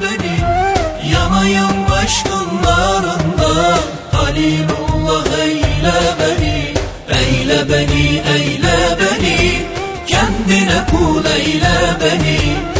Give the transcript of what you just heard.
beni. Yanayım aşkınlarında. Halilullah eyle beni. Eyle beni eyle beni. Kendine kul eyle beni.